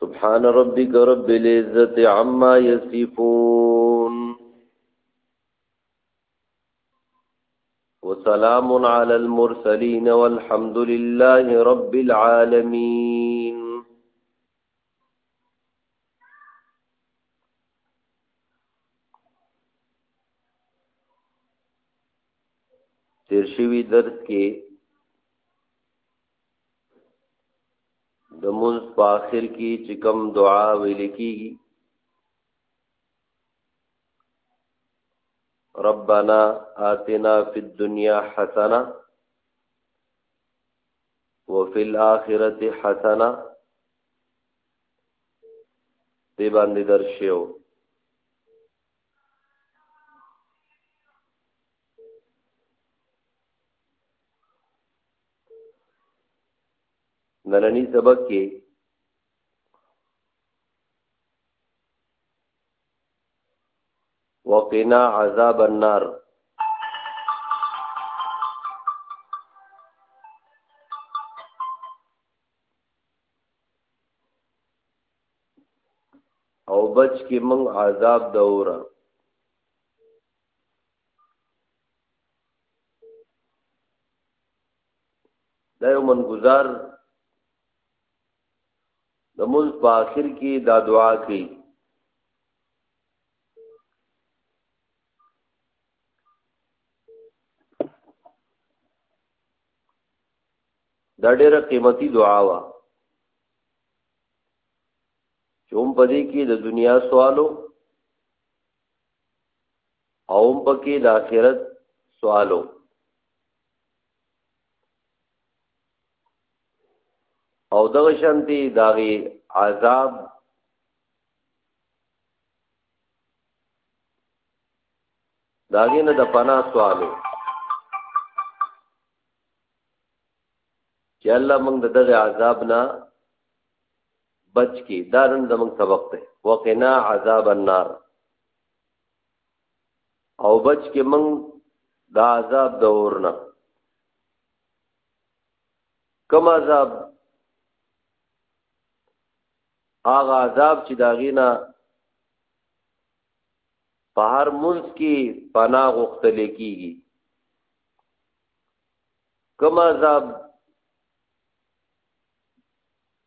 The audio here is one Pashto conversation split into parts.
سبحان ربك رب العزة عما يصفون وسلام على المرسلين والحمد لله رب العالمين ترشيوي درس كي د مونږ په اخر کې چې کوم دعا ویل کیږي ربنا آتنا فی الدنیا حسنه وفي الاخره حسنه دی باندې درشیو نننی سبق کې وقنا عذاب النار او بچ کې موږ عذاب دوره دا یو منګزار د مونږ په اخر کې دا دعا کوي دا ډېره قیمتي دعا وا چوم پدې کې د دنیا سوالو او هم پکې د آخرت سوالو او دغه شانتي داغي عذاب داغي نه د پنا سوالو چې الله موږ د دغه عذاب نه بچ کی دارن زمون سبق ته وقنا عذاب النار او بچ کې من د عذاب د اورنا کم عذاب هغه عذاب چې داغینا په هر منځ کې پناه غوښتل کیږي کم عذاب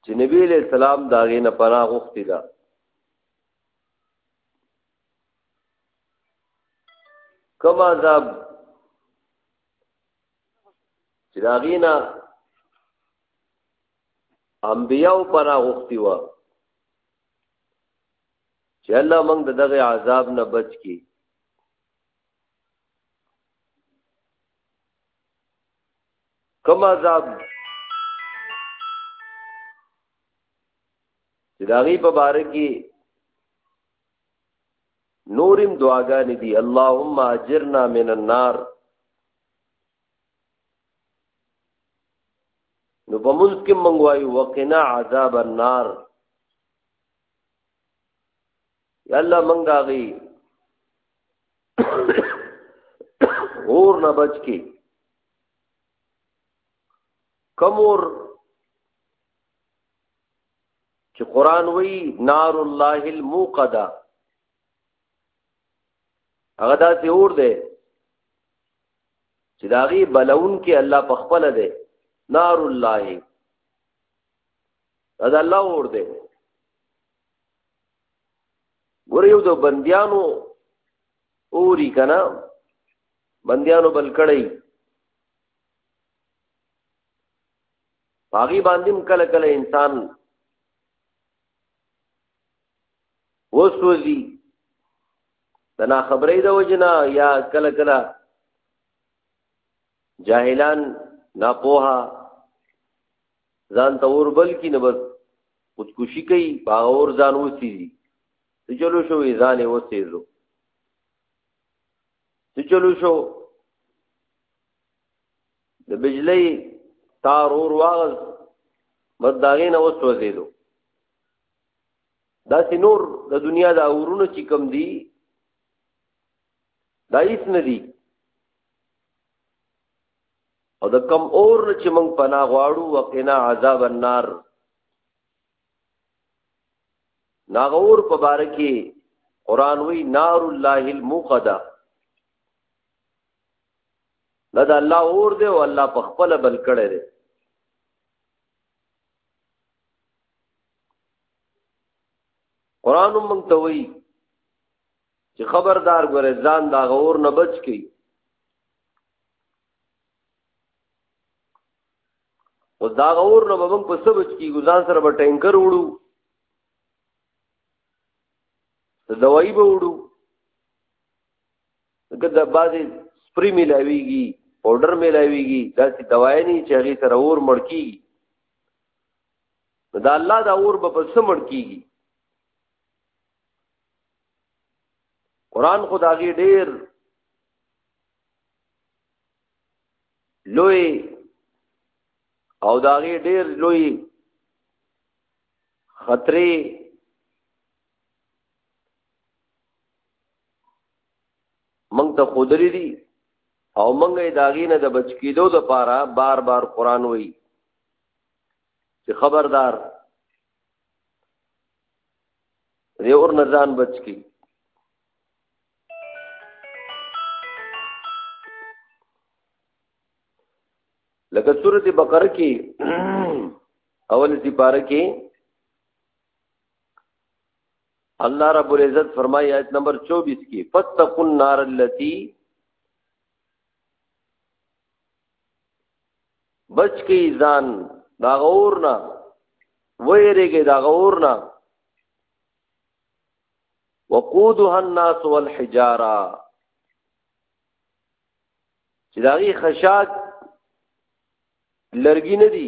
چې نبی له سلام داغې نه پناه غوښتي دا کوم عذاب چې دا غینا انبیاء پر غوښتي و چې الله موږ دغه عذاب نه بچ کی کوم عذاب چې دا غي په باره کې نورم دعاګانې دي اللهم اجرنا من النار نو په موږ کې مونږ وایو وقنا عذاب النار یا الله مونږ داغي اور نه بچ کی کمور چې قران وی نار الله الموقده هغه دا سی اور دی چې داغي بلون کې الله په خپل دی نار الله دا الله اور دی ګور یو د بندیانو اوري کنا بندیانو بل کړی هغه باندې کله کله انسان وسوځي د نا خبرې د وجنا یا کله کله جاهلان ناپوها ځان ته اور بل کی نه بس خودکشي کوي باغ اور ځان وسی دي ته چلو شو ځان وسېزو ته چلو شو د بجلی تار اور واغز بس داغې نه اوس وځېدو داسې نور د دنیا د اورونو چې کم دي دا هیڅ نه دي او د کم اور نه چې موږ پناه غواړو وقنا عذاب النار ناغور په باره کې قرآن وی نار الله الموقده دا د الله اور دی او الله په خپل بل کړی دی قران موږ ته وایي چې خبردار ګورې ځان دا غور نه بچ کی او دا غور نه موږ په څه بچ کی ګزان سره به ټینکر وړو دوايي به وړو دغه د بازي سپری ملاويږي پاوډر ملاويږي داسې دوايي نه چې هغه سره اور مړکیږي دا الله دا اور به بس مړکیږي قران خدای ډیر لوی او داغه ډیر لوی خطرې منګ ته خودلی دي او منګ یې داغینه د بچ کېدو د پاره بار بار قران وای چې خبردار دې اور نزان بچ کی لکه سورت بقره کې اول سپاره کې الله رب العزت فرمایي آیت نمبر 24 کې فتقوا النار التي بچ کی ځان دا غور نه وېریږي دا غور نه وقودها الناس والحجاره چې داغي خشاک لرګي نه دي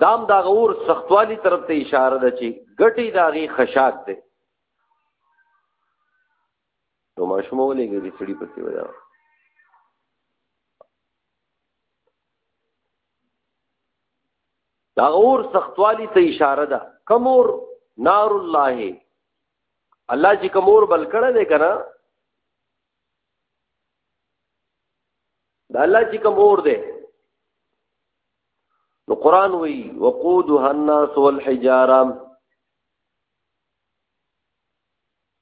دام دا غور سختوالی طرف ته اشاره ده چې ګټي داغي خشاک ده نو ماشوم ولېږي دې سړي پکې ودا دا غور سختوالی ته اشاره ده کمور نار الله الله چې کمور بل کړه دې کنه دا الله چې کوم اور دی نو قران وی وقودها الناس والحجاره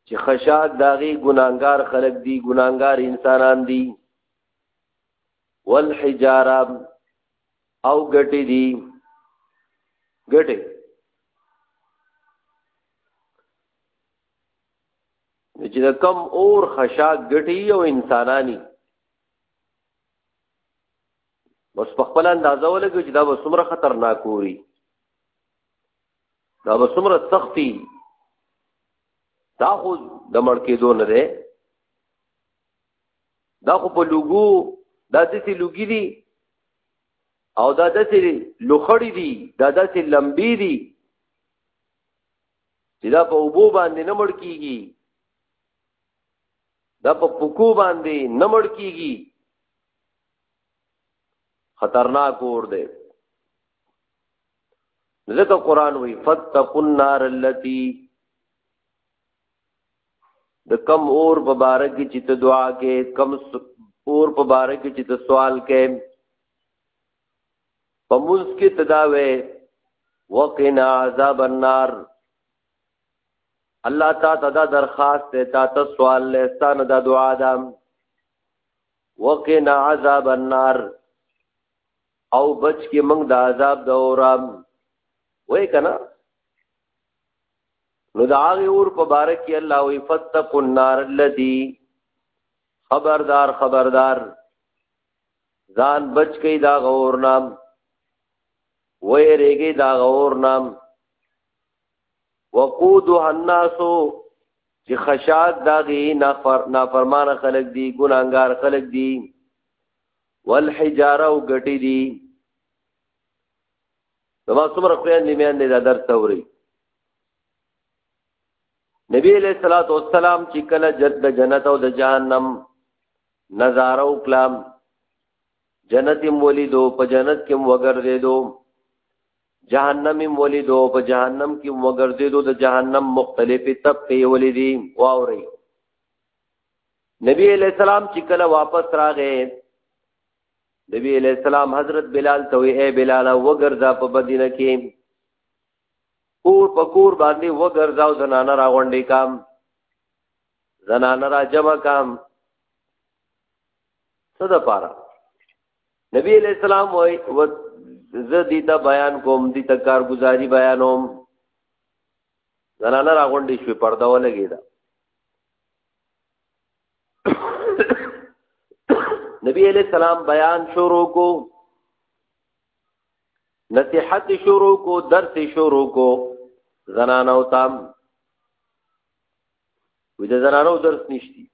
چې خشاک داغي ګناګار خلق دي ګناګار انسانان دي والحجاره او ګټي دي ګټي چې د کم اور خشاک ګټي او انسانانی بس په خپل اندازه ولګو چې دا به څومره خطرناک وي دا به څومره سختي دا خو د مړ کېدو نه دی دا خو په لوګو دا داسې لوګي دي او دا داسې لوخړي دي دا داسې لمبي دي چې دا په اوبو باندې نه مړ کېږي دا په پکو باندې نمړ کیږي خطرناک اور دی ذکر قران وی فتقوا النار التي د کم اور په باره کې چې ته دعا کې کم اور په باره کې چې ته سوال کې په موږ کې تداوي وقنا عذاب النار الله تا ته دا درخواست ته تا ته سوال لستان دا دعا ده وقنا عذاب النار او بچ کې موږ د عذاب د اورام وای کنا نو دا هغه اور په بار کې الله وی فتق النار الذي خبردار خبردار ځان بچ کې دا غور نام وای ریګي دا غور نام وقودها الناس چې خشاک داغي نافر نافرمان خلق دي ګناګار خلق دي والحجاره او غټي دي زما څومره خوان دي میان دي درس توري نبی علیہ الصلوۃ والسلام چې کله جد جنت او د جهنم نظاره او کلام جنت مولیدو په جنت کې وګرځیدو جهنم هم ولیدو په جهنم کې وګرځیدو د جهنم مختلفې طبقې ولیدي واوري نبی علیہ السلام چې کله واپس راغې نبی علیہ السلام حضرت بلال ته وی اے بلال وګرځا په مدینه کې کور په کور باندې وګرځاو زنانه راغونډې کام زنانه را جمع کام څه د پاره نبی علیہ السلام وای و زه دې ته بیان کوم دې ته کارګزاري بیانوم زنانه راغونډې شوې پرده ولګې ده نبی علیہ السلام بیان شروع کو نصیحت شروع کو درس شروع کو زنانو تام وې د زنانو درس نشتی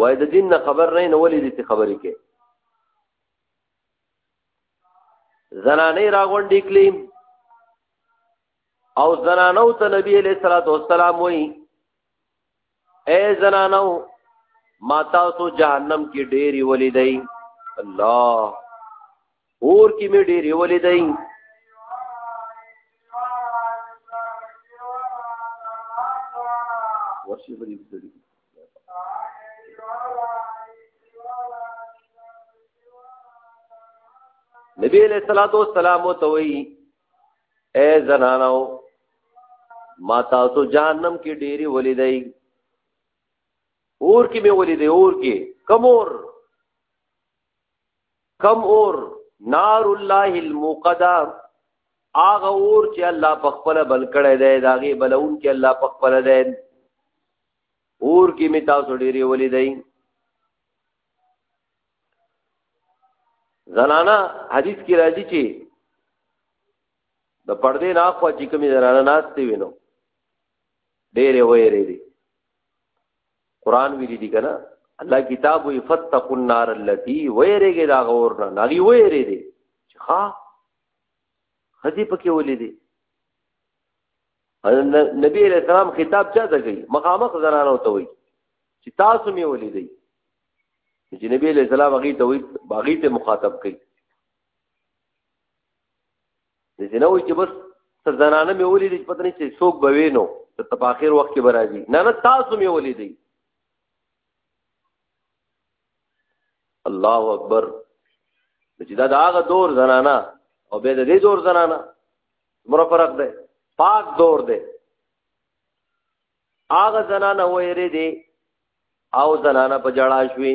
وای د دین نه خبر نه نو ولې دې خبرې کې زنانې راغونډې کړې او زنانو ته نبی علیہ الصلوۃ والسلام وای اے زنانو ما تاسو جهنم کې ډېری ولیدای الله اور کې مې ډېرې ولیدئ ورشي به دې وکړي نبی علیہ الصلوۃ والسلام ته وی اے زنانو ما تاسو جهنم کې ډېری ولیدای اور کې مې ولیدای اور کې کمور کم اور نار الله الموقدا هغه اور چې الله په خپل بل کړی دی دا غي بلون کې الله په خپل دی اور کې می تاسو ډېری ولې دی زنانا حدیث کې راځي چې د پردې نه خو چې کومې زنانا ناشته وینو ډېرې وېرې دي قران ویلي دي کنه الله کتاب وی فتقوا النار التي ويرګه دا غور نه نغي ويرې دي ها خدي پکې ولې دي نبی علیہ السلام خطاب چا ته کوي مخامخ زنانو ته وي چې تاسو مې ولې دي چې نبی علیہ السلام هغه ته وي باغی ته مخاطب کوي د زینه وي چې بس څه زنانه مې ولې دې پته نه چې څوک به وینو ته په اخر وخت کې برازي نه نه تاسو مې ولې دې الله اکبر چې دا د هغه دور زنانه او به د دې دور زنانه مره فرق ده پاک دور ده هغه زنانه وېری دي او زنانه په جړا شوي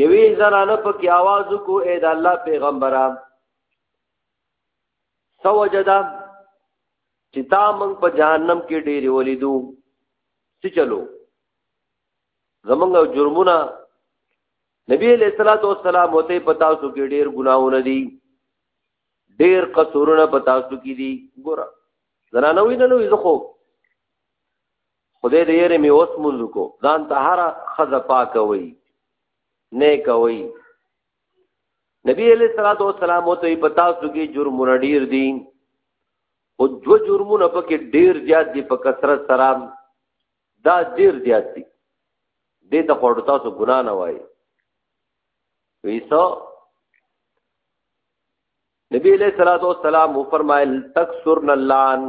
یوی زنانه په کې आवाज کو اې د الله پیغمبره سوجدا چې تا موږ په جهنم کې ډېری ولیدو څه چلو زمونږ جرمونه نبی علیہ الصلوۃ والسلام وته پتا سو کې ډېر ګناونه دي ډېر قصورونه پتا سو کې دي ګور زنانه ویننه وي زه خو خدای دې یې مې اوس مونږ کو ځان ته هر خزه پاک وي نه کوي نبی علیہ الصلوۃ والسلام ته په تاسو کې جرم ډیر دي او دو جرمونه پکې ډیر زیات دي په کثرت سره دا ډیر زیات دي دې ته خور تاسو ګنا نه وای ویسو نبی علیہ الصلوۃ والسلام فرمایل تکسرن اللعن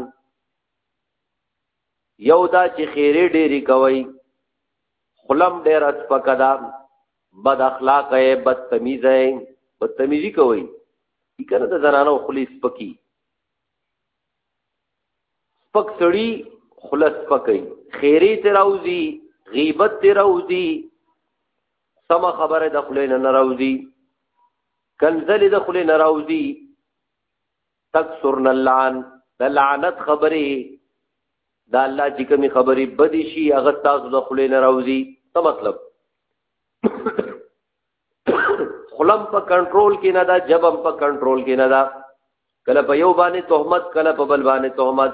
یو دا چې خیره ډېری کوي خلم ډېر اس پکدا بد اخلاق اے بد تمیز اے بد تمیزی کوي کله د زنانو خلیص پکی پک سړی خلص پکې خیری تراوزی غیبت تراوزی سم خبره د خلینو نراوزی کنزل د خلینو نراوزی تکثرن اللعن د لعنت خبرې دا الله چې کومې خبرې بدې شي هغه تاسو د خلې نه راوځي څه مطلب خلم په کنټرول کې نه دا جبم په کنټرول کې نه دا کله په یو باندې تهمت کله په بل باندې تهمت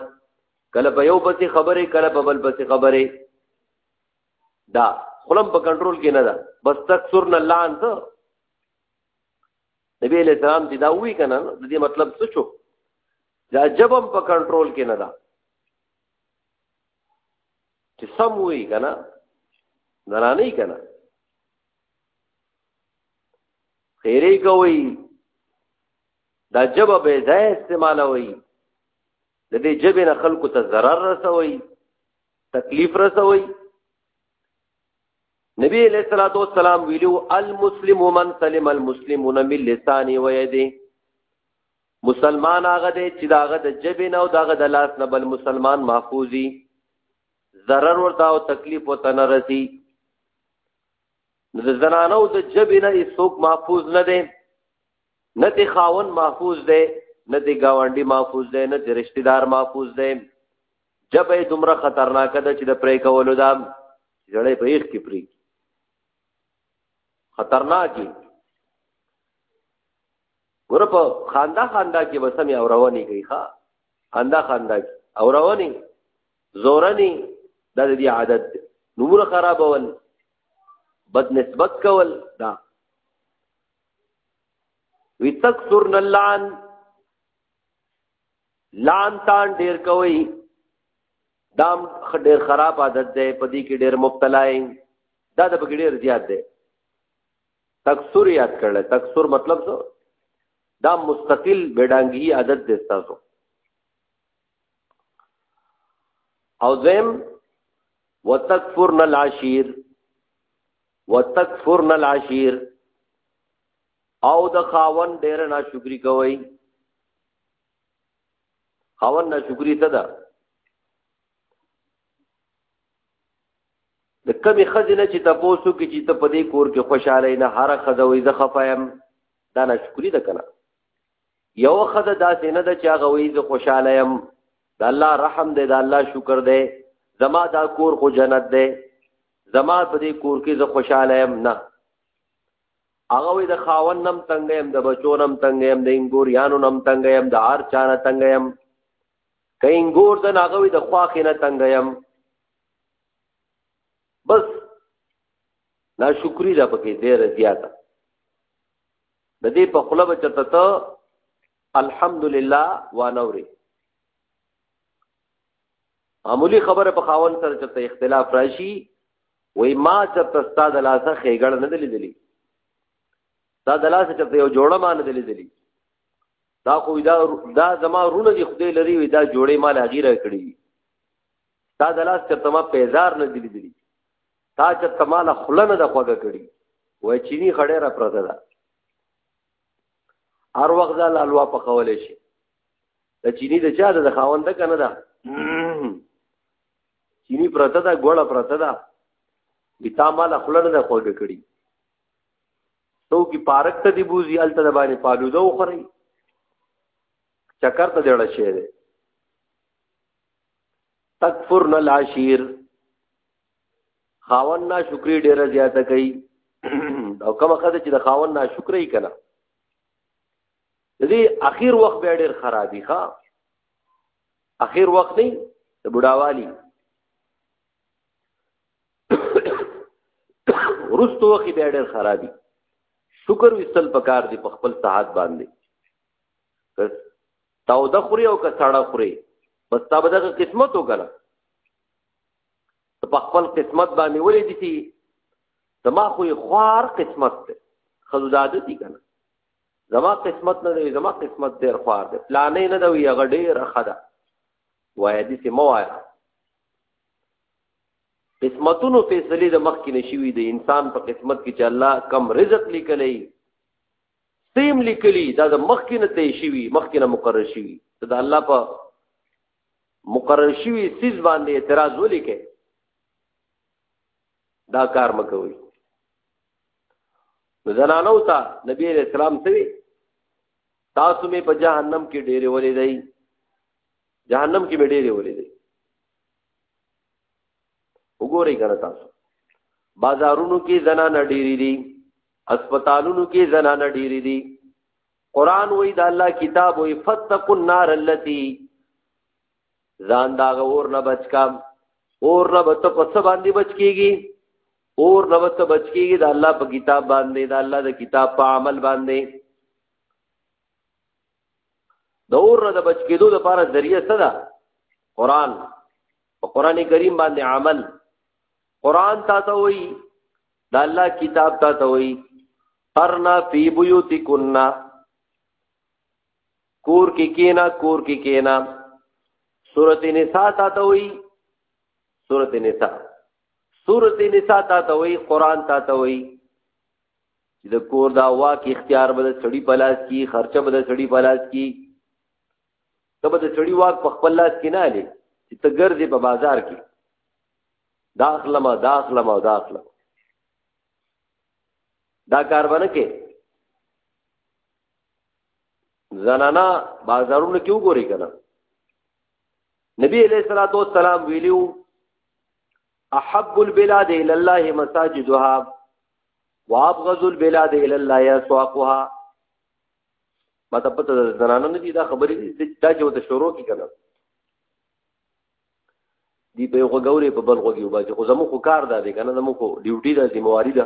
کله په یو پسې خبرې کله په بل پسې خبرې دا خلم په کنټرول کې نه دا بس تکثرن اللعن ته نبی علیہ السلام چې دا وی کنه د دې مطلب څه شو دا جبم په کنټرول کې نه ده چې سم وی کنه نه نه نه کنه خیره کوي دا جب به ځای استعمالوي د دې جبې نه خلکو ته ضرر رسوي تکلیف رسوي نبی علیہ الصلوۃ والسلام ویلو المسلم من سلم المسلمون من لسانه و یده مسلمان هغه دی چې داغه د جبې نه او داغه د لاس نه بل مسلمان محفوظي ضرر ورته او تکلیف ورته نه رسی نو د زنانو د جبې نه هیڅوک محفوظ نه دی نه د خاون محفوظ دی نه د گاونډي محفوظ دی نه د رشتہ دار محفوظ دی جبه دومره خطرناک ده چې د پرې کولو دا جړې په یخ کې پرې خطرناک دي ګور په خاندا خاندا کې وسمي او رواني کوي ښا خاندا خاندا کې او رواني زورني د دې عادت نور خرابول بد نسبت کول دا وتکثرن اللعن لان تان ډیر کوي دام ډیر خراب عادت دی په دې کې ډیر مبتلا یې دا د بګ ډیر زیات دی تکثر یاد کړل تکثر مطلب څه دا مستقل بیډانګي عادت دی تاسو او زم وتکفرن العشیر وتکفرن العشیر او د خاون ډیر ناشکری کوي خاون نه شکرې څه ده د کمی خزینه چې تاسو کې چې ته په دې کور کې خوشاله نه هر خزه وې زه خفایم دا نه شکرې ده کنه یو خزه داسې نه ده چې هغه وې زه خوشاله یم د الله رحم دی د الله شکر دی زما دا کور خو جنت دی زما په دې کور کې زه خوشاله یم نه هغه وي د خاون نم تنګ يم د بچو نم تنګ يم د انګوريانو نم تنګ يم د هر چا نه تنګ يم که انګور د هغه وي د خواخې نه تنګ يم بس ناشکری ده پکې ډېره زیاته د دې په خله به چرته ته الحمدلله وانوري معمولی خبره په خاون سره چرته اختلاف راشي وای ما چرته ستا د لاسه خېګړ نه دلی دلی ستا د لاسه چرته یو جوړه ما نه دلی دلی دا خو دا دا زما رونه دی خدای لري وي دا جوړې مال غیره کړی ستا د لاس چرته ما پیزار نه دلی دلی تا چرته مال خلنه د خوګه کړی وای چینی خړې را پرته ده هر وخت دا لالوا په کولې شي د چینی د چا د خاوند کنه ده چینی پرته ده ګوړه پرته ده بتا مال خلنه ده خوګه کړی تو کی پارک ته دی بوزي الته د باندې پالوده وخوري چکر ته دیړ شي ده تکفرن العشیر خاون نا شکری ډیر زیاته کوي او کوم خدای چې د خاون نا شکرې کنا دې اخیر وخت به ډیر خرابي ښا اخیر وخت نه د بډاوالي ورستو وخت بیا ډېر خرابي شکر وستل پکار دی په خپل صحت باندې که تاوده خوري او که ساړه خوري بس تا به دغه قسمت وکړه په خپل قسمت باندې ولې دي چې زما خو یې خوار قسمت دی خزو د عادت دي که نه زما قسمت نه دی زما قسمت ډیر خوار دی پلانې نه دی هغه ډیر خدا وای دې سم وای قسمتونو فیصله د مخ کې نشوي د انسان په قسمت کې چې الله کم رزق لیکلی سیم لیکلی دا د مخ کې نه تې شوی مخ کې نه مقرر شوی دا الله په مقرر شوی سیز باندې اعتراض ولیکه دا کار مکوي نو زنانو ته نبی علیہ السلام سوي تاسو می په جهنم کې ډېرې ولې دی جهنم کې می ډېرې ولې دی وګورئ کنه تاسو بازارونو کې زنان ډېری دي هسپتالونو کې زنان ډېری دي قران وې د الله کتاب وې فتقوا النار التي ځان دا اور نه بچ کا اور نه بچ په څه باندې بچ کیږي اور نه بچ بچ کیږي د الله په کتاب باندې د الله د کتاب په عمل باندې د اور نه د بچ کېدو لپاره ذریعہ څه ده قران او قران کریم باندې عمل قران تا ته وایي د الله کتاب تا ته وایي قرنا فی بیوتکنا کور کې کینا کور کې کینا سورۃ النساء تا ته وی سورۃ النساء سورۃ النساء تا ته وی قران تا ته وی چې د کور دا واک اختیار به سړی پلاس کی خرچه به سړی پلاس کی ته به سړی واک په خپل لاس کې نه لې چې ته ګرځې په بازار کې داخله ما داخله ما داخله دا کار باندې کې زنانا بازارونو کې وګوري کنه نبی علیہ الصلوۃ والسلام ویلو احب البلاد الى الله مساجدها وابغض البلاد الى الله اسواقها ما ته پته زنانه نه دي دا خبرې دي دا چې وته شروع کی کنه دی په غوګوري په بل غوګي وبا چې خو زمو خو کار ده دي کنه زمو خو ډیوټي ده ذمہواری ده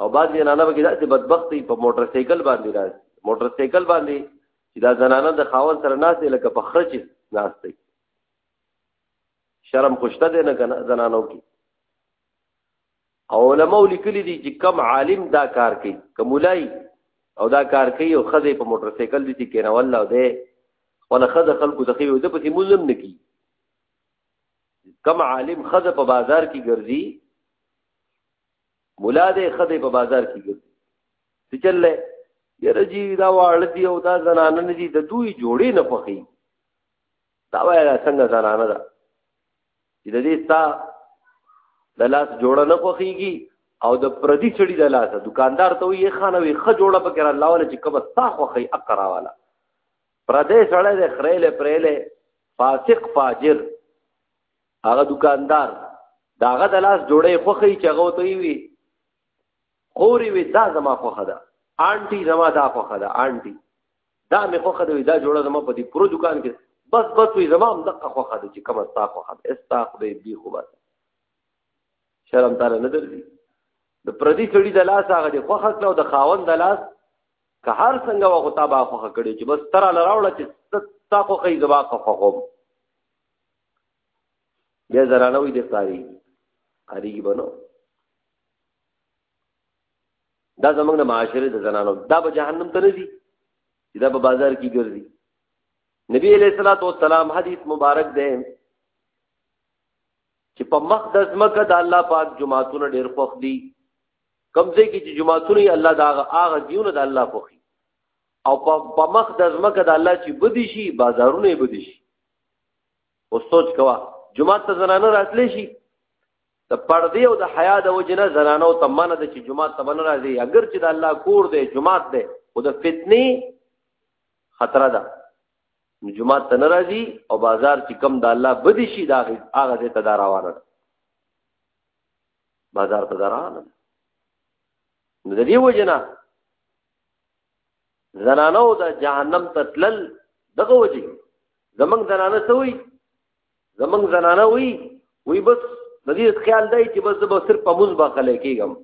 او بعض زنانه به کېداسې بدبختي په موټر سایکل باندې راځي موټر سایکل باندې چې دا زنانه د خاون سره ناست لکه په خرچ ناست شرم خوشته دی نه کنه زنانو کې او علماء لیکلي دي چې کم عالم دا کار کوي کم ولای او دا کار کوي او خزه په موټر سایکل دي چې کینه والله ده ولا خزه خلکو د خيو د پسې ملزم نکی کم عالم خزه په بازار کې ګرځي مولا دې خدای په بازار کې ګرځي څه چللې یره جی دا واړ دی او دا زنانه نه دي د دوی جوړې نه پخې دا وایي څنګه زنانه ده چې د دې ستا د لاس جوړه نه پخېږي او د پردي چړي د لاس دکاندار ته وي خانه وي خ جوړه پکې را لاول چې کبه ستا خوخې اقرا والا پردې سړی د خریلې پرېلې فاسق فاجر هغه دکاندار داغه د لاس جوړې خوخی چې هغه ته وی خوري وی دا زما خوخه ده آنټي زما دا خوخه ده آنټي دا مې خوخه ده دا جوړه زما په دې پرو دکان کې بس بس وی زما هم دغه خوخه ده چې کوم استا خوخه ده استا خو به بي خو بس شرم تعالی نه درځي د پردي سړي د لاس هغه د خوخه کړو د خاون د لاس که هر څنګه وغه تا با خوخه کړي چې بس تر لراوړه چې تا خوخه زما خوخه بیا زنانه وي د قاری قاری بنو دا زمونږ د معاشره د زنانو دا به جهنم ته نه ځي دا په بازار کې ګرځي نبی علیہ الصلوۃ والسلام حدیث مبارک ده چې په مخ د زمکه د الله پاک جمعهتون ډیر خوخ دي کمزې کې چې جمعهتون یې الله دا هغه دیونه د الله خوخي او په مخ د زمکه د الله چې بدی شي بازارونه بدی شي او سوچ کوا جمعه ته زنانه راتلی شي د پردې او د حیا د وجنه زنانو ته من د چې جمعه ته من راځي اگر چې د الله کور دی جمعه ده او د فتنې خطر ده جمعه ته ناراضي او بازار چې کم د الله بدی شي دا هغه ته دا روانه بازار ته روانه د دې وجنه زنانو د جهنم ته تلل دغه وجه زمنګ زنانه څه وي زمنګ زنانه وي وي بس د دې خیال دی چې بس به صرف په موز بخلې کېږم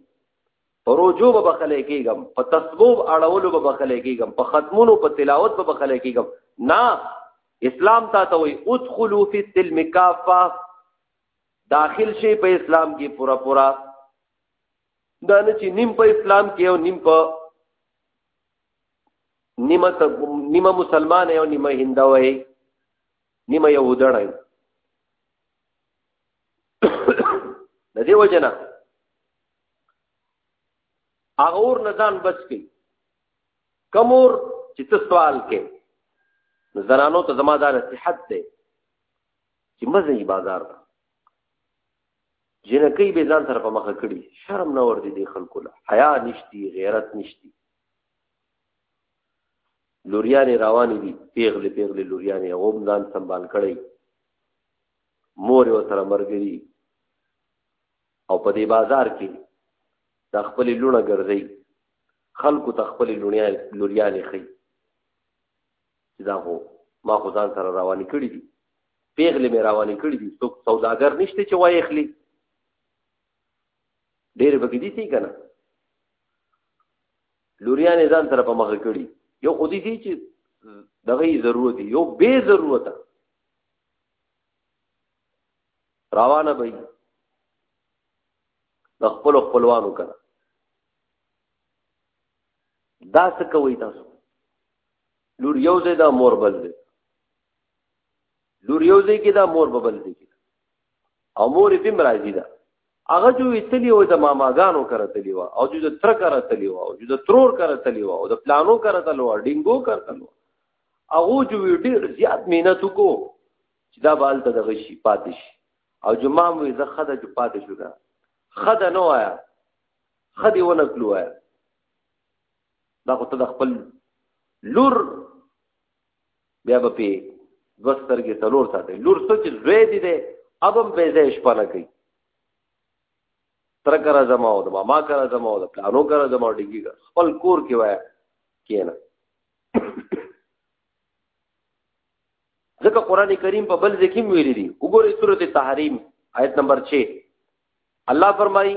په روجو به بخلې کېږم په تسبوب اړولو به بخلې کېږم په ختمونو په تلاوت به بخلې کېږم نه اسلام تا ته وي ادخلوا فی السلم کافه داخل شي په اسلام کې پورا پورا دا نه چې نیم په اسلام کې او نیم په نیمه نیمه مسلمان او نیمه هندو وي نیمه يهودړ وي د دې وجنه هغه اور نه ځان بچ کی کمور چې ته سوال کې زنانو ته زمادار صحت ده چې مزه یې بازار ده جنکۍ به ځان سره په مخه کړي شرم نه ور دي دي خلکو له حیا نشتی غیرت نشتی لوریانې روانې دي پیغلې پیغلې لوریانې هغه هم ځان سنبال کړی مور یې ورسره مرګري او په دې بازار کې د خپلې لوڼه ګرځي خلکو ته خپلې لوڼیانې ښي چې دا خو ما خو ځان سره رواني کړي دي پیغلې مې رواني کړي دي څوک سوداګر نشته چې وایې خلی ډېر بګې دي سي کنه لوریان ځان سره په مخه کړي یو خو دي چې دغه ضرورت یو بے ضرورت روانه به د خپل خپلوانو کړه دا څه کوي تاسو لور یو ځای دا مور بل دی لور یو ځای کې دا مور به بل دی او مور یې پم راځي دا هغه جو تلی او د ماماګانو کرا تلی وا او جو د تر کرا تلی وا او جو د ترور کرا تلی وا او د پلانو کرا تلی وا ډینګو کرا تلی وا هغه جو ډیر زیات مهنت وکړو چې دا بال ته دغه شي پاتې شي او جمعه مې زه خده چې پاتې شو دا خده نو آیا خدي ونه کلو آیا دا خو ته د خپل لور بیا به پې دوه سترګې څلور ساتي لور څه چې زوی دی دی اب هم بې ځایه شپه نه کوي ترکه را زما او د ماما کرا زما او د پلانو کرا زما ډیږي خپل کور کې وای کینه ځکه قران کریم په بل ځکه ویلي دي وګورئ سورته تحریم آیت نمبر 6 الله فرمایي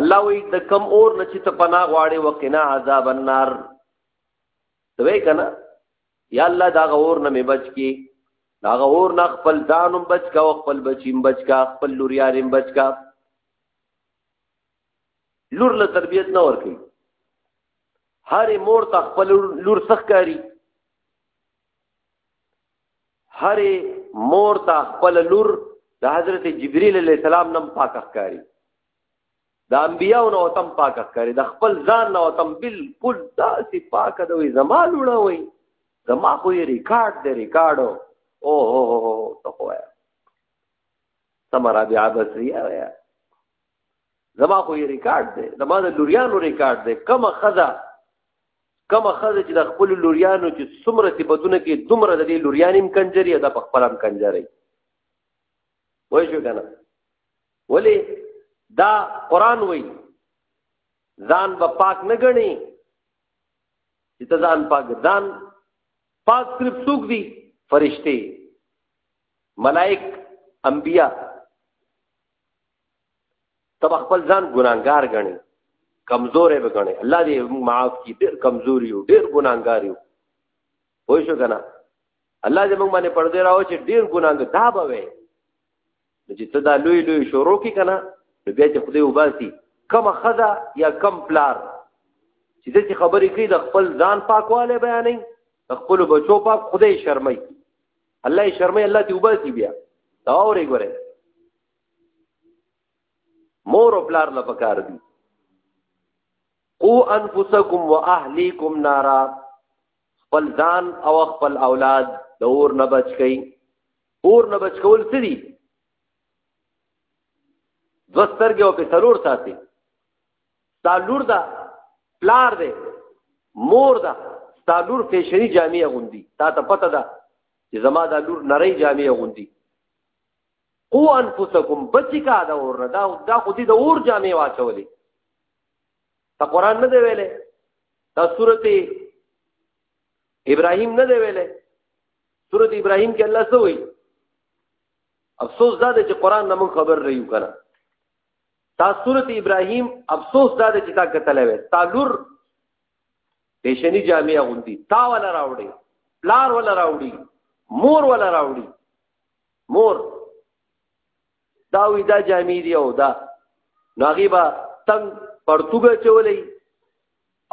الله وی د کم اور نه چې ته پناه غواړې وقنا عذاب النار دوی کنه یا الله دا غور نه مې بچ کی دا غور نه خپل ځانم بچ کا او خپل بچیم بچ کا خپل لوریارم بچ کا لور له تربیت نه ورکی هر مور ته خپل لور سخکاری هر مور ته خپل لور د حضرت جبريل عليه السلام نم پاک ښکاری د انبيو نو تم پاک ښکاری د خپل ځان نو تم بالکل داسې پاک دوي زما لونه وي زما خو یې ریکارډ دی ریکارډو او هو هو هو ته خو یا سمرا بیا بسریا یا زما خو یې ریکارډ دی زما د لوریانو ریکارډ دی کومه خزه کومه خزه چې د خپل لوریانو چې څومره صفاتونه کې دومره د دې لوریانیم کنجری دا په خپلم کنجری وای شو کنه ولی دا قران وای ځان به پاک نه غني چې ته ځان پاک ځان پاک صرف څوک دي فرشته ملائک انبیا تب خپل ځان ګناګار غني کمزورې به غني الله دې معاف کی ډېر کمزوري یو ډېر ګناګار یو وای شو کنه الله دې موږ باندې پردې راو چې ډېر ګناګ دا به وي چې ته دا لوی لوی شروع کی کنه بیا چې خدای وباسي کم خدا یا کم پلار چې دې خبرې کوي د خپل ځان پاکواله بیانې خپل بچو پاک خدای شرمای الله یې شرمای الله دې وباسي بیا دا اورې ګوره مور او پلار لا پکار دي قو انفسکم واهلیکم نارا خپل ځان او خپل اولاد د اور نه بچ کئ اور نه بچ کول څه دي دوسترګه او په سرور ساتي تعلور دا پلار دی مور دا تعلور فیشنی جامعه غوندي تا ته پته ده چې زما د لور نری جامعه غوندي او انفسکم بچکا دا اور نه دا دا خو دې د اور جامې واچولې تا قران نه دی ویلې دا سورته ابراهيم نه دی ویلې سورته ابراهيم کې الله څه وایي افسوس دا چې قران نه مون خبر رہیو کنه تا سورته ابراهيم افسوس دا چې تا کتلې وې تا لور پیشنی جامعه غوندي تا ولا راوړي پلار ولا راوړي مور ولا راوړي مور دا وی دا جامې دی او دا ناغي با تنگ پرتوګ چولې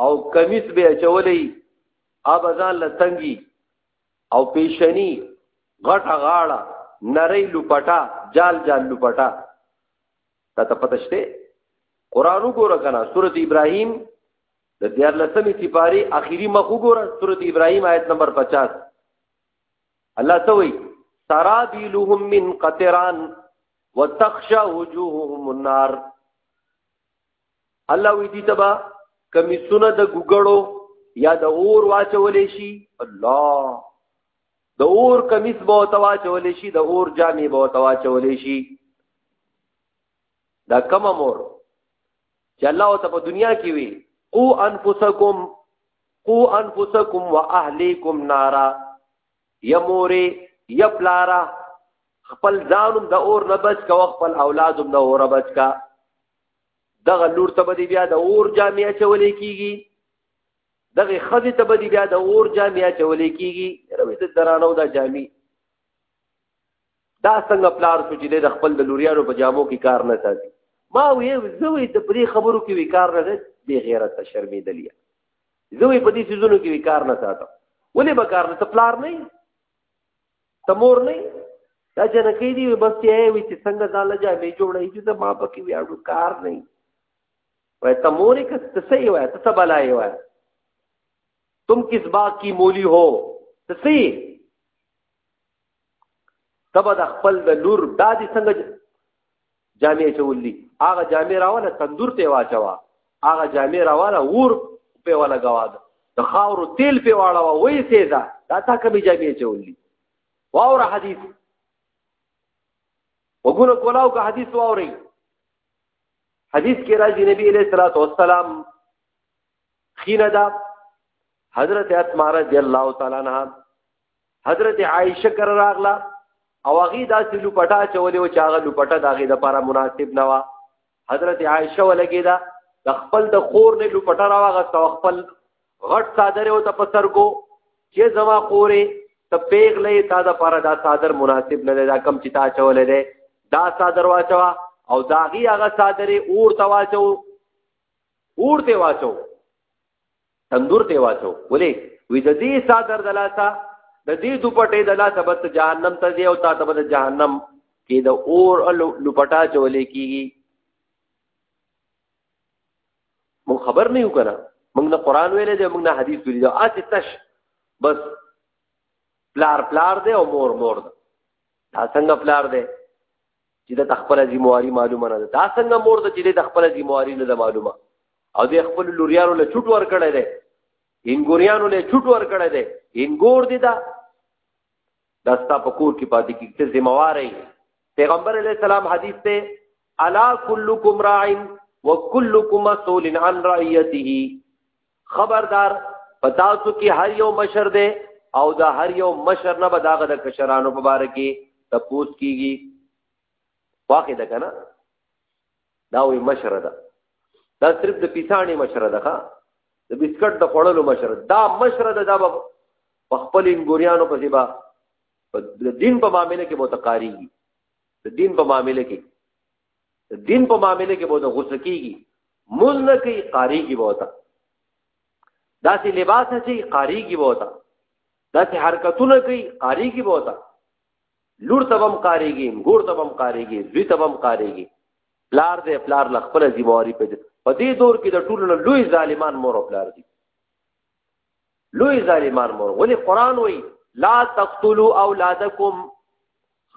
او کمیس به چولې ابزان لتنګي او پیشنی غټه غاړه نری لپټا جال جال لپټا دا ته پته شته قران وګوره کنه سوره ابراهيم د 14 لسمې سپاره اخیری مخ وګوره سوره ابراهيم آیت نمبر 50 الله سوي سرابيلهم من قطران وتخشى وجوههم النار الله وی دي تبا کمیسونه د ګګړو یا د اور واچولې شي الله د اور کمیس به توا چولې شي د اور جامې به توا چولې شي دا کم مور چې الله ته په دنیا کې وي قو انفسکم قو انفسکم واهلیکم نارا یموری یپلارا خپل ځانم د اور نه بچ کا خپل اولادم د اور بچ کا دغه لور ته بدی بیا د اور جامعه چولې کیږي دغه خزه ته بدی بیا د اور جامعه چولې کیږي روي د درانو د جامعي دا څنګه پلار شو چې د خپل د لوریانو په جامو کې کار نه ساتي ما وی زه وی د پرې خبرو کې وکار نه دی غیرت ته شرمېدلې زه وی په دې سيزونو کې وکار نه ساتم ولې به کار نه ته پلار نه ته مور نه دا جنکې دی بس یې وی چې څنګه ځان لږه به جوړې چې ته ما پکې ویاړو کار نه وای ته مورې که ته څه یې وای ته څه بلا یې وای تم کس باغ کی مولی هو ته څه تبه د خپل د لور دادی څنګه جامع چوللی هغه جامع راواله تندور ته واچوا هغه جامع راواله ور په ولا غواد د خاورو تیل په واړه وای سیدا دا تا کمی جامع چوللی واور حدیث وګوره کولاو که حدیث واوري حدیث کې راځي نبی علیہ الصلوۃ والسلام خینه دا حضرت اسماء رضی الله تعالی عنها حضرت عائشه کر راغله او هغه داسې لوپټا چولې و چې هغه لوپټا داغه د لپاره مناسب نه و حضرت عائشه ولګیدا د خپل د خور نه لوپټا راوغه تو خپل غټ صادره او ته پسرګو چې زما خورې ته پیغلې تا د لپاره دا صادر مناسب نه دا کم چې تا چولې ده دا صادر واچوا او داغي هغه صادره اور تواچو اور ته واچو تندور ته واچو ولې وې د دې صادر دلاسا د دې دوپټې دلاسا بت جهنم ته دی او تا ته بت جهنم کې د اور لوپټا چولې کیږي مون خبر نه یو کنه مونږ نه قران ویلې دی مونږ نه حدیث ویلې دی اته تش بس پلار پلار دی او مور مور دی دا څنګه پلار دی چې د خپل ذمہواری معلومه نه ده دا څنګه مور ده چې د خپل ذمہواری نه ده معلومه او د خپل لوریانو له چټ ور کړی دی انګوریانو له چټ ور کړی دی انګور دی دا دا ستا په کور کې پاتې کیږي ته ذمہوار یې پیغمبر علی السلام حدیث ته الا کلکم راعن وکلکم مسئول عن رعیته خبردار پتا سو کی هر یو مشر دی او دا هر یو مشر نه بداغه د کشرانو په باره کې تپوس کیږي واقع ده کنه دا وی مشر ده دا صرف د پیسانی مشر ده ښا د بسکټ د خوړلو مشر دا مشر ده دا په خپل انګوریانو په سیبا د دین په معاملې کې متقاریږي د دین په معاملې کې دین په معاملې کې به د غوسه کیږي مونږ نه کوي قاری کی بوتا داسې لباس چې قاری کی بوتا داسې حرکتونه کوي قاری کی بوتا لور تبم قاریږي ګور تبم قاریږي زوی تبم قاریږي پلار دې پلار ل خپل ذمہواری په دې دور کې د ټولو لوی ظالمان مور او پلار دي لوی ظالمان مور ولی قران وای لا تقتلوا اولادکم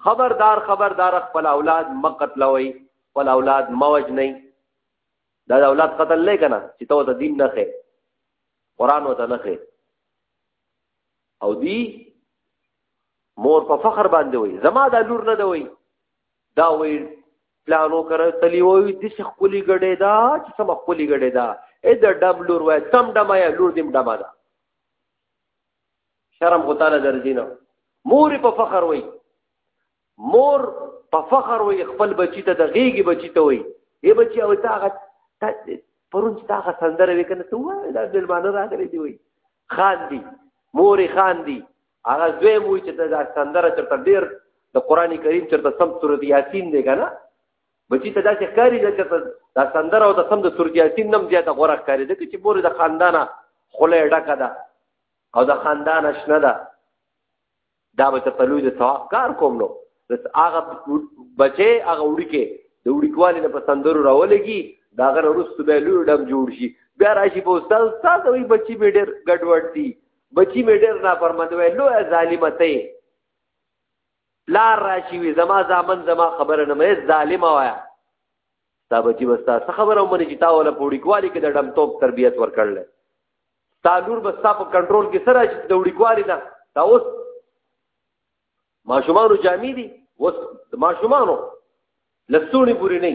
خبردار خبردار خپل اولاد مقتلوي خپل اولاد موج نه دا د اولاد قتل نه کنه چې ته د دین نه خې قران وته نه خې او دی مور په فخر باندې وای زما د لور نه دی وای دا وی پلانو کړ تلی وی د څه خولي غړې دا چې سم خولي غړې دا اې د ډبلور وای تم ډما یا لور دیم ډما دا شرم غو تعالی درځینو مور په فخر وای مور په فخر وای خپل بچی ته د غیږي بچی ته وای ای بچی او تا غ پرون چې تا غ سندره وکنه ته وای دا بلمانه راغلی دی وای خان دی موري خان دی هغه دوی مو چې دا سندره چرته ډیر د قران کریم چرته سم سورۃ یاسین دی کنه بچی ته دا چې کاری دا چې دا سندره او د سم د سورۃ یاسین نم زیاته غوړه کاری ده چې مور د خاندانه خله ډکه ده او د خاندان شنه ده دا به ته په لوی د ثواب کار کوم نو د هغه بچي هغه وړي کې د وړيکوالي نه په سندرو راولېږي دا غره وروسته به لوی ډم جوړ شي بیا راشي په استاد استاد وي بچي مې ډېر ګډوډ دي بچي مې ډېر نافرمند وي لوی ظالم ته لار راشي وي زما ځامن زما خبره نه مې ظالم وایا دا بچي وستا څه خبره ومني چې تا ولا په وړيکوالي کې د ډم توپ تربيت ورکړل ستا لور به ستا په کنټرول کې سره چې د وړیکوالي نه دا اوس ماشومانو جامې دي اوس د ماشومانو لسونی پوری نه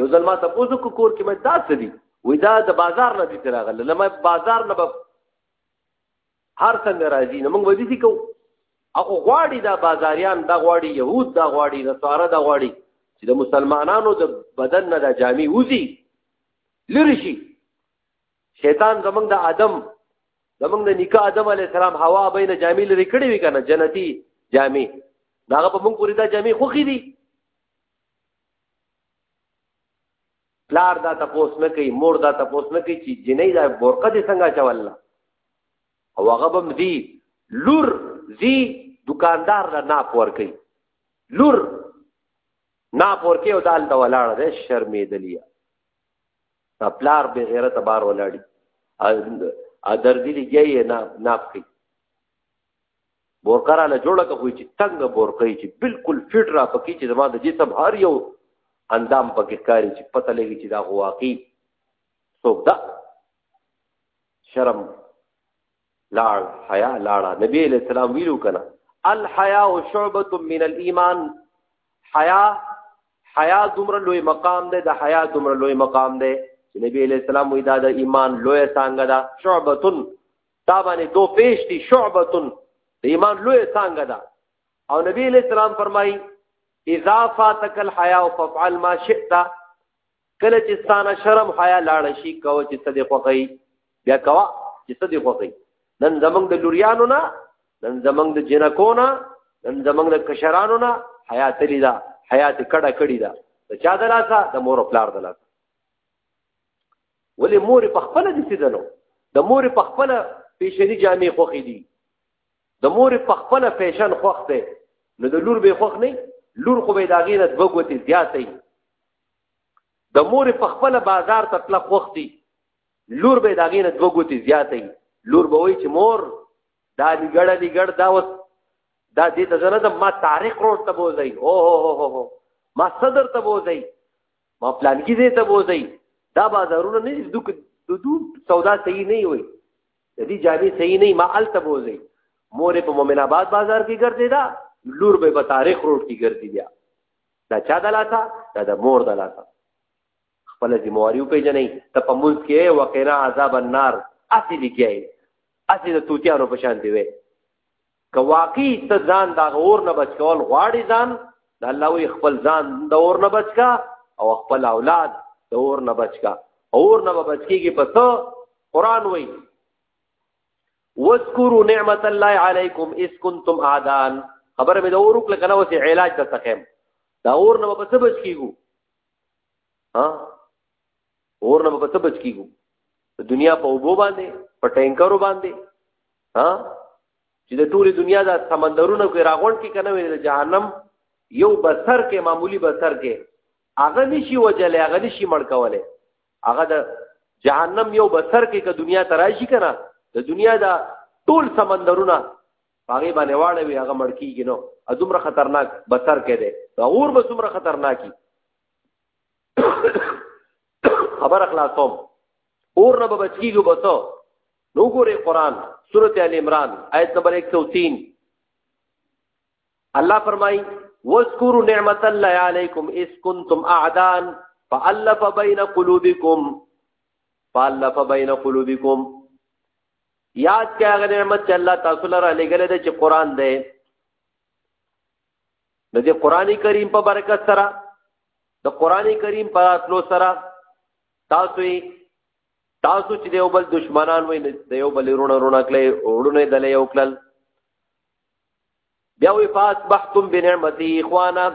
یو ځل ما ته پوزو کو کور کې مې دا څه دي وې دا د بازار نه دي تراغله لمه بازار نه به هر څنګه راځي نو موږ ودی سي کو او غواړي دا بازاریان دا غواړي يهود دا غواړي نصارا دا غواړي چې د مسلمانانو د بدن نه د جامي وزي لری شي شیطان زمنګ د ادم زمنګ د نکاح ادم علی السلام هوا بین جامي لري کړي وی کنه جنتی جامي داغه په موږ پوری دا جامي خوخي دي پلار دا تپوس نه کوي مور دا تپوس نه کوي چې جنۍ دا بورقه دې څنګه چولله او هغه به هم ځي لور ځي دکاندار له ناپ ورکوي لور ناپ ورکوي او دا هلته ولاړه ده شرمېدلي دا پلار بې غیرته بار ولاړي درځي لګیا یې ناپ کوي بورکرا له جوړه ته وي چې تنگ بورکې چې بالکل فټ را پکې چې زما د جسم هر یو اندام پکې کاری چې پته لګي چې دا هو واقعي څوک دا شرم لاړ حیا لاړه نبی علیہ السلام ویلو کنا الحیا شعبه من الايمان حیا حیا دومره لوی مقام دی د حیا دومره لوی مقام دی چې نبی علیہ السلام وی دا د ایمان لوی څنګه دا شعبه دا باندې دو پیش دي شعبتن د ایمان لوی څنګه ده او نبی علیہ السلام فرمایي اذا فاتك الحياء فافعل ما شئت کله چې ستانه شرم حیا لاړ شي کو چې څه دی خوغی بیا کوا چې څه دی خوغی نن زمنګ د لوریانو نه نن زمنګ د جنکو نه نن زمنګ د کشرانو نه حیا تلی دا حیا ته کډه کړی دا د چا دلاسا د مور پلار دلاسا ولې مور په خپل دي سیدنو د مور په خپل پیشنی جامې خوخې دي د مور په خپل فیشن خوخ دی نو د لور به خوخ نه لور خو به دا غینه د وګوتې زیاتې د مور په خپل بازار ته تل خوخ دي لور به دا غینه د وګوتې زیاتې لور به وای چې مور دا لګړه لګړ دا وس دا دې ته زنه د ما تاریخ روټ ته بوزي او هو هو هو ما صدر ته بوزي ما پلان کې دې ته بوزي دا بازارونه نه دي دوک د دو سودا صحیح نه وي د دې جامې صحیح نه ما ال ته بوزي مور په مومن آباد بازار کې ګرځي دا لور به په تاریخ روډ کې ګرځي بیا دا چا دلاته دا د مور دلاته خپل ذمہواری په جنې ته په ملک کې وقینا عذاب النار اسی لګیای اسی د توتیانو په شان دی وي که واقعي ته ځان دا غور نه بچ کول غواړي ځان د الله وی خپل ځان د اور نه بچ کا او خپل اولاد د اور نه بچ کا اور نه بچ کیږي په څه قران وی واذکروا نعمت الله علیکم اذ کنتم اعداء خبر مې د اور کله کنه وسه علاج ته تخم دا اور نه بچ بچ کیږي ها اور نه بچ بچ کیږي دنیا په وبو باندې په ټینکرو باندې ها چې د ټولې دنیا د سمندرونو کې راغونډ کې کنه وي د جهنم یو بسر کې معمولی بسر کې هغه نشي وجلې هغه نشي مړ کولې هغه د جهنم یو بسر کې که دنیا تراشي کنه د دنیا د ټول سمندرونه هغه باندې واړه وي هغه مړ کیږي نو ادمره خطرناک بسر کې دی دا اور به څومره خطرناکي خبر اخلاصوم اور نه به بچ کیږي بسو نو ګوره قران سورته ال عمران آیت نمبر 103 الله فرمای واذکروا نعمت الله علیکم اذ کنتم اعداء فالف بین قلوبکم فالف بین قلوبکم یاد کیا غ نعمت چې الله تاسو لپاره لګل دی چې قران دی د دې قرآني کریم په برکت سره د قرآني کریم په راتلو سره تاسو تاسو چې دیو بل دشمنان وای دیو بل رونه رونه کله وړونه دل یو کلل بیا وی فاس بحتم بنعمتي اخوانا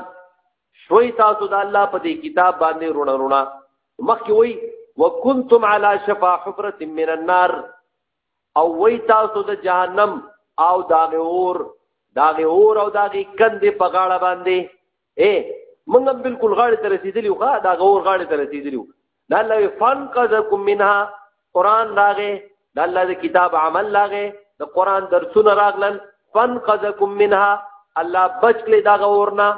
شوي تاسو د الله په دې کتاب باندې رونه رونه مخکې وی وکنتم علی شفا حفرة من النار او وی تاسو د جهنم او داغه اور داغه اور او داغه کندې په غاړه باندې اے موږ هم بالکل غاړې ته رسیدلی خو دا غور غاړې ته رسیدلی دا الله فن قذکم منها قران راغې دا الله د کتاب عمل راغې د قران درسونه راغلل فن قذکم منها الله بچ کړي دا غورنا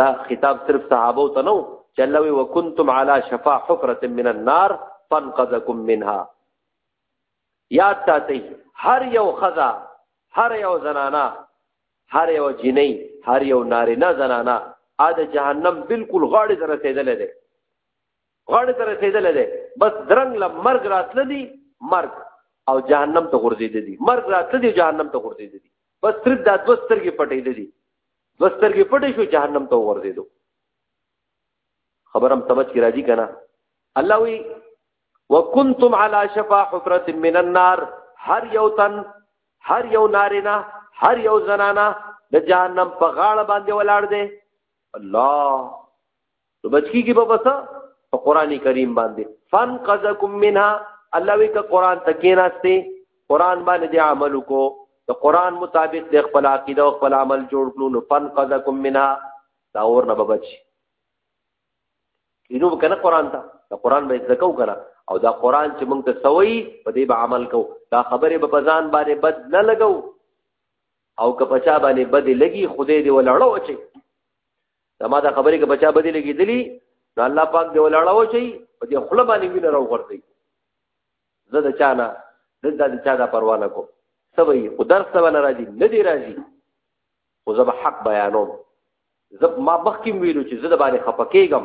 دا خطاب صرف صحابه ته نو چې الله وی وکنتم علی شفا حفره من النار فن قذکم منها یاد ساتي هر یو خزا هر یو زنانا هر یو جنۍ هر یو نارینه زنانا ا د جهنم بالکل غاړې سره رسیدل دي غاړې سره رسیدل دي بس درنګ ل مرګ راتل دي مرګ او جهنم ته ورزيد دي مرګ راتل دي جهنم ته ورزيد دي بس تر د دوسترګې پټې دي دوسترګې پټې شو جهنم ته ورزيدو خبرم سمجھ کې راځي کنه الله وی وکنتم علی شفا حفرت من النار هر یو تن هر یو نارینا هر یو زنانا د جهنم په غاړه باندې ولاړ دی الله نو بچکی کی په بس په قران کریم باندې فن قزکم منها الله وی ک قران تکیناسته قران باندې دی عمل کو د قران مطابق د خپل عقیده او خپل عمل جوړ کړو نو فن قزکم منها دا اور نه بچ کینو کنه قران ته دا قران به زکو کنه او دا قران چې موږ ته سوي په دې به عمل کو دا خبره به پزان باندې بد نه لګو او که پچا باندې بد لګي خدای دې ولړو چي دا ما دا خبره که پچا بد لګي دلی نو الله پاک دې ولړو چي په دې خپل باندې وینه راو ورته زه د چانه د د چا دا پروا نه کوم سوي او درس ته نه راځي نه دی راځي خو زه به حق بیانوم زه ما مخکې ویلو چې زه د باندې خپه کېږم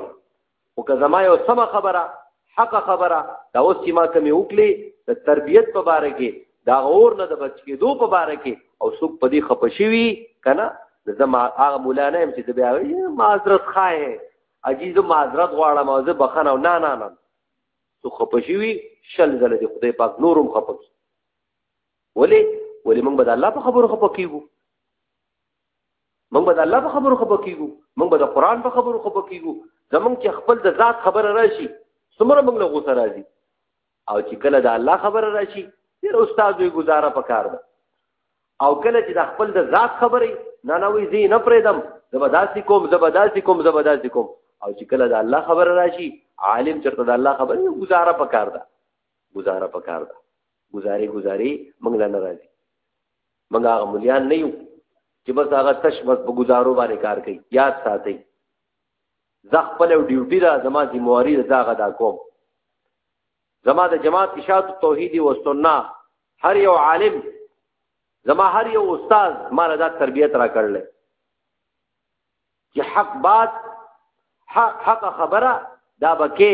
خو که زما یو سمه خبره حق خبره دا اوس چې ما کمې وکړې د تربیت په باره کې دا غور نه د بچ کېدو په باره کې او څوک په دې خپه شوي که نه زه ما هغه مولا نه یم چې د بیا معذرت ښایې اجي زه معذرت غواړم او زه بخښنه نه نه نه څوک خپه شوي شل ځله د خدای پاک نورم خپه کړي ولې ولې موږ به د الله په خبرو خپه کیږو موږ به د الله په خبرو خپه کیږو موږ به د قران په خبرو خپه کیږو زمونږ چې خپل د ذات خبره راشي څومره موږ له غوسه راځي او چې کله د الله خبره راشي ډېر استاد وي گزاره پکار ده او کله چې د خپل د ذات خبرې نه نه وي زی نه پرېدم زبرداستی کوم زبرداستی کوم زبرداستی کوم او چې کله د الله خبره راشي عالم چرته د الله خبرې گزاره پکار ده گزاره پکار ده گزارې گزارې موږ لا نه راځي موږ هغه مليان نه یو چې بس هغه تش بس په گزارو باندې کار کوي یاد ساتي زه خپل ډیوټي دا زما ذمہواری ده هغه دا کوم زما د جماعت اشاعت توحید او سنت هر یو عالم زما هر یو استاد ما له تربیت را کړل چې حق بات حق حق خبره دا بکې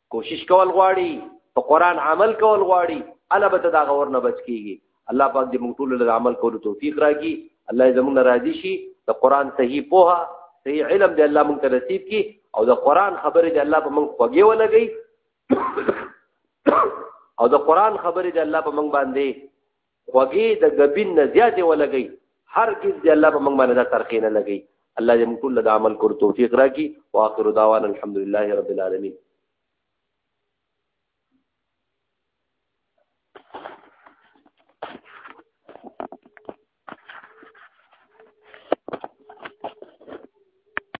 کوشش کول غواړي په قران عمل کول غواړي الا به دا غور نه بچ کیږي الله پاک دې موږ ټول له عمل کولو توفیق راکړي الله زموږ راضي شي د قران صحیح پوها صحیح علم دې الله موږ ته نصیب کړي او د قران خبرې دې الله په موږ خوږې ولګي او د قران خبرې دې الله په موږ باندې خوږې د غبین نه زیاتې ولګي هرګز دې الله په موږ باندې دا ترخې نه لګي الله دې موږ ټول د عمل کول توفیق راکړي واخر دعوانا الحمدلله رب العالمین